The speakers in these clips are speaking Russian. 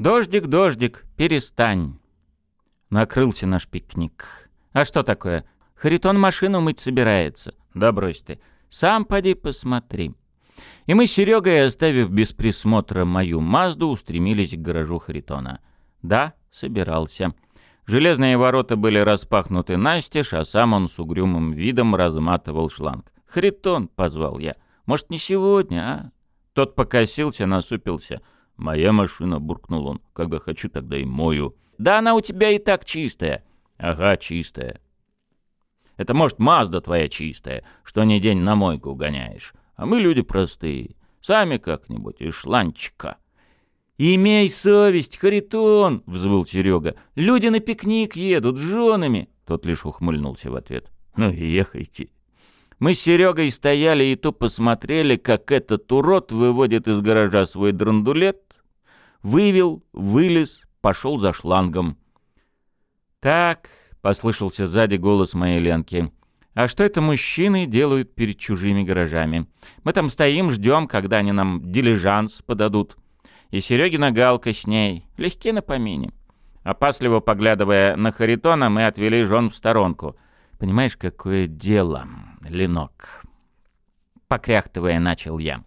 «Дождик, дождик, перестань!» Накрылся наш пикник. «А что такое? Харитон машину мыть собирается. Да брось ты. Сам поди посмотри». И мы с Серегой, оставив без присмотра мою Мазду, устремились к гаражу Харитона. Да, собирался. Железные ворота были распахнуты настежь, а сам он с угрюмым видом разматывал шланг. «Харитон!» — позвал я. «Может, не сегодня, а?» Тот покосился, насупился. «Моя машина», — буркнул он. «Когда хочу, тогда и мою». «Да она у тебя и так чистая». «Ага, чистая». «Это, может, Мазда твоя чистая, что не день на мойку гоняешь. А мы люди простые. Сами как-нибудь, и шланчика». «Имей совесть, Харитон!» — взвыл Серега. «Люди на пикник едут с женами!» Тот лишь ухмыльнулся в ответ. «Ну ехайте!» Мы с Серегой стояли и тупо смотрели, как этот урод выводит из гаража свой драндулет, вывел, вылез, пошел за шлангом. «Так», — послышался сзади голос моей Ленки, — «а что это мужчины делают перед чужими гаражами? Мы там стоим, ждем, когда они нам дилижанс подадут. И Серегина галка с ней, легки на помине». Опасливо поглядывая на Харитона, мы отвели жен в сторонку — Понимаешь, какое дело, Ленок? Покряхтывая, начал я.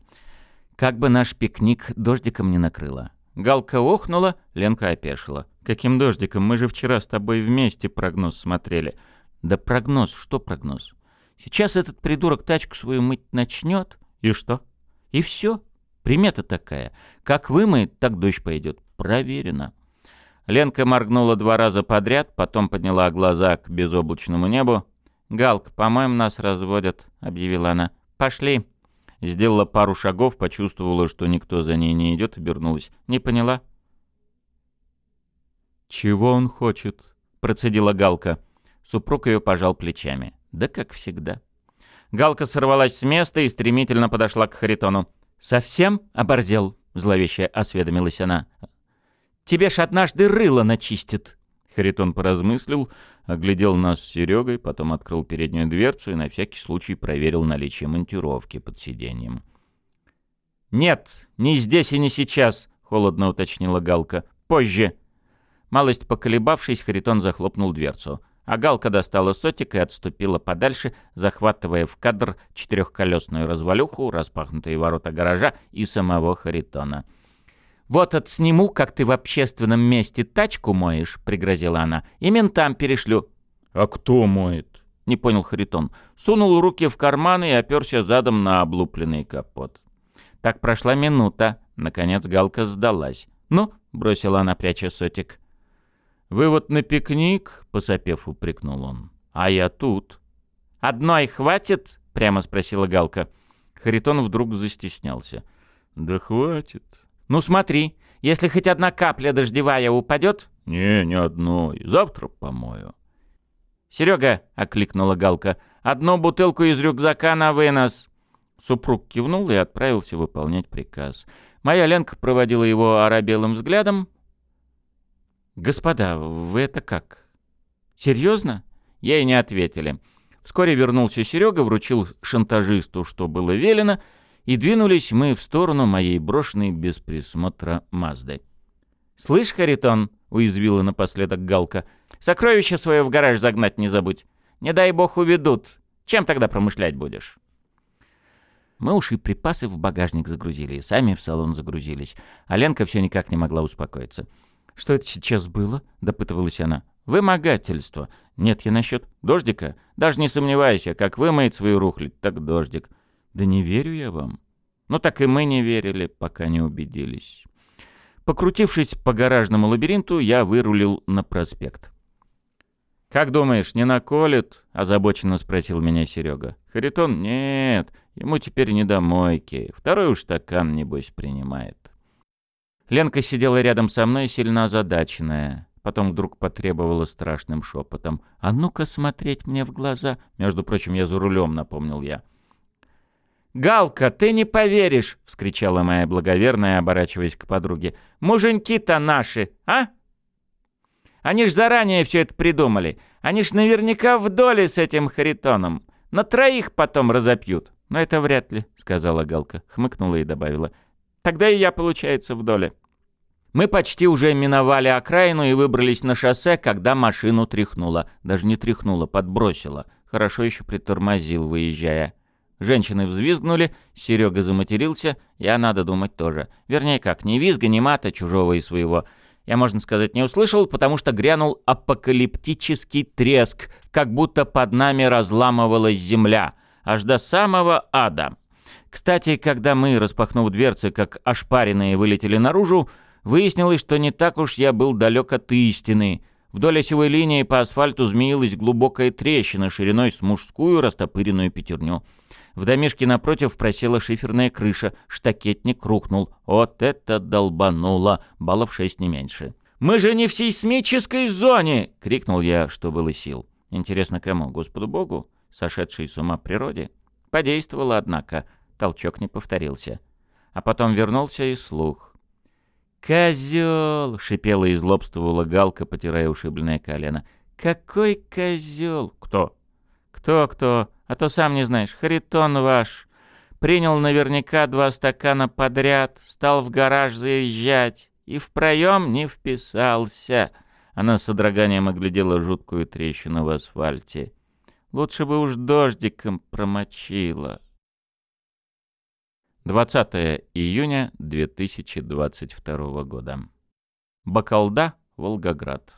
Как бы наш пикник дождиком не накрыло. Галка охнула, Ленка опешила. Каким дождиком? Мы же вчера с тобой вместе прогноз смотрели. Да прогноз, что прогноз? Сейчас этот придурок тачку свою мыть начнет, и что? И все. Примета такая. Как вымоет, так дождь пойдет. Проверено. Ленка моргнула два раза подряд, потом подняла глаза к безоблачному небу. «Галка, по-моему, нас разводят», — объявила она. «Пошли». Сделала пару шагов, почувствовала, что никто за ней не идет, обернулась. «Не поняла?» «Чего он хочет?» — процедила Галка. Супруг ее пожал плечами. «Да как всегда». Галка сорвалась с места и стремительно подошла к Харитону. «Совсем оборзел?» — зловеще осведомилась она. Тебе ж однажды рыло начистит. Харитон поразмыслил, оглядел нас с Серегой, потом открыл переднюю дверцу и на всякий случай проверил наличие монтировки под сиденьем. «Нет, не здесь и не сейчас», — холодно уточнила Галка. «Позже». Малость поколебавшись, Харитон захлопнул дверцу. А Галка достала сотик и отступила подальше, захватывая в кадр четырехколесную развалюху, распахнутые ворота гаража и самого Харитона. «Вот отсниму, как ты в общественном месте тачку моешь», — пригрозила она, — «и ментам перешлю». «А кто моет?» — не понял Харитон. Сунул руки в карманы и оперся задом на облупленный капот. Так прошла минута. Наконец Галка сдалась. «Ну», — бросила она, пряча сотик. «Вы вот на пикник?» — посопев, упрекнул он. «А я тут». «Одной хватит?» — прямо спросила Галка. Харитон вдруг застеснялся. «Да хватит», ну смотри, если хоть одна капля дождевая упадет... Не, не одной. Завтра помою. Серега, окликнула Галка, одну бутылку из рюкзака на вынос. Супруг кивнул и отправился выполнять приказ. Моя Ленка проводила его оробелым взглядом. «Господа, вы это как? Серьезно?» Ей не ответили. Вскоре вернулся Серега, вручил шантажисту, что было велено, и двинулись мы в сторону моей брошенной без присмотра Мазды. «Слышь, Харитон», — уязвила напоследок Галка, — «сокровище свое в гараж загнать не забудь. Не дай бог уведут. Чем тогда промышлять будешь?» Мы уж и припасы в багажник загрузили, и сами в салон загрузились. А Ленка все никак не могла успокоиться. «Что это сейчас было?» — допытывалась она. «Вымогательство. Нет, я насчет дождика. Даже не сомневайся, как вымоет свою рухлядь, так дождик. Да не верю я вам. Ну так и мы не верили, пока не убедились. Покрутившись по гаражному лабиринту, я вырулил на проспект. «Как думаешь, не наколет?» — озабоченно спросил меня Серега. «Харитон? Нет, ему теперь не до мойки. Второй уж стакан, небось, принимает». Ленка сидела рядом со мной, сильно озадаченная. Потом вдруг потребовала страшным шепотом. «А ну-ка смотреть мне в глаза!» Между прочим, я за рулем, напомнил я. «Галка, ты не поверишь!» — вскричала моя благоверная, оборачиваясь к подруге. «Муженьки-то наши, а? Они ж заранее все это придумали. Они ж наверняка в доле с этим Харитоном. На троих потом разопьют». «Но это вряд ли», — сказала Галка, хмыкнула и добавила. «Тогда и я, получается, в доле». Мы почти уже миновали окраину и выбрались на шоссе, когда машину тряхнуло. Даже не тряхнуло, подбросило. Хорошо еще притормозил, выезжая. Женщины взвизгнули, Серега заматерился, я, надо думать, тоже. Вернее как, ни визга, ни мата чужого и своего. Я, можно сказать, не услышал, потому что грянул апокалиптический треск, как будто под нами разламывалась земля, аж до самого ада. Кстати, когда мы, распахнув дверцы, как ошпаренные, вылетели наружу, выяснилось, что не так уж я был далек от истины. Вдоль осевой линии по асфальту змеилась глубокая трещина шириной с мужскую растопыренную пятерню. В домишке напротив просела шиферная крыша, штакетник рухнул. Вот это долбануло, баллов шесть не меньше. «Мы же не в сейсмической зоне!» — крикнул я, что было сил. Интересно, кому? Господу Богу? Сошедшей с ума природе? Подействовало, однако. Толчок не повторился. А потом вернулся и слух. «Козел!» — шипела и злобствовала Галка, потирая ушибленное колено. «Какой козел?» «Кто?» «Кто-кто? А то сам не знаешь. Харитон ваш. Принял наверняка два стакана подряд, стал в гараж заезжать и в проем не вписался». Она с содроганием оглядела жуткую трещину в асфальте. «Лучше бы уж дождиком промочила». 20 июня 2022 года. Бакалда, Волгоград.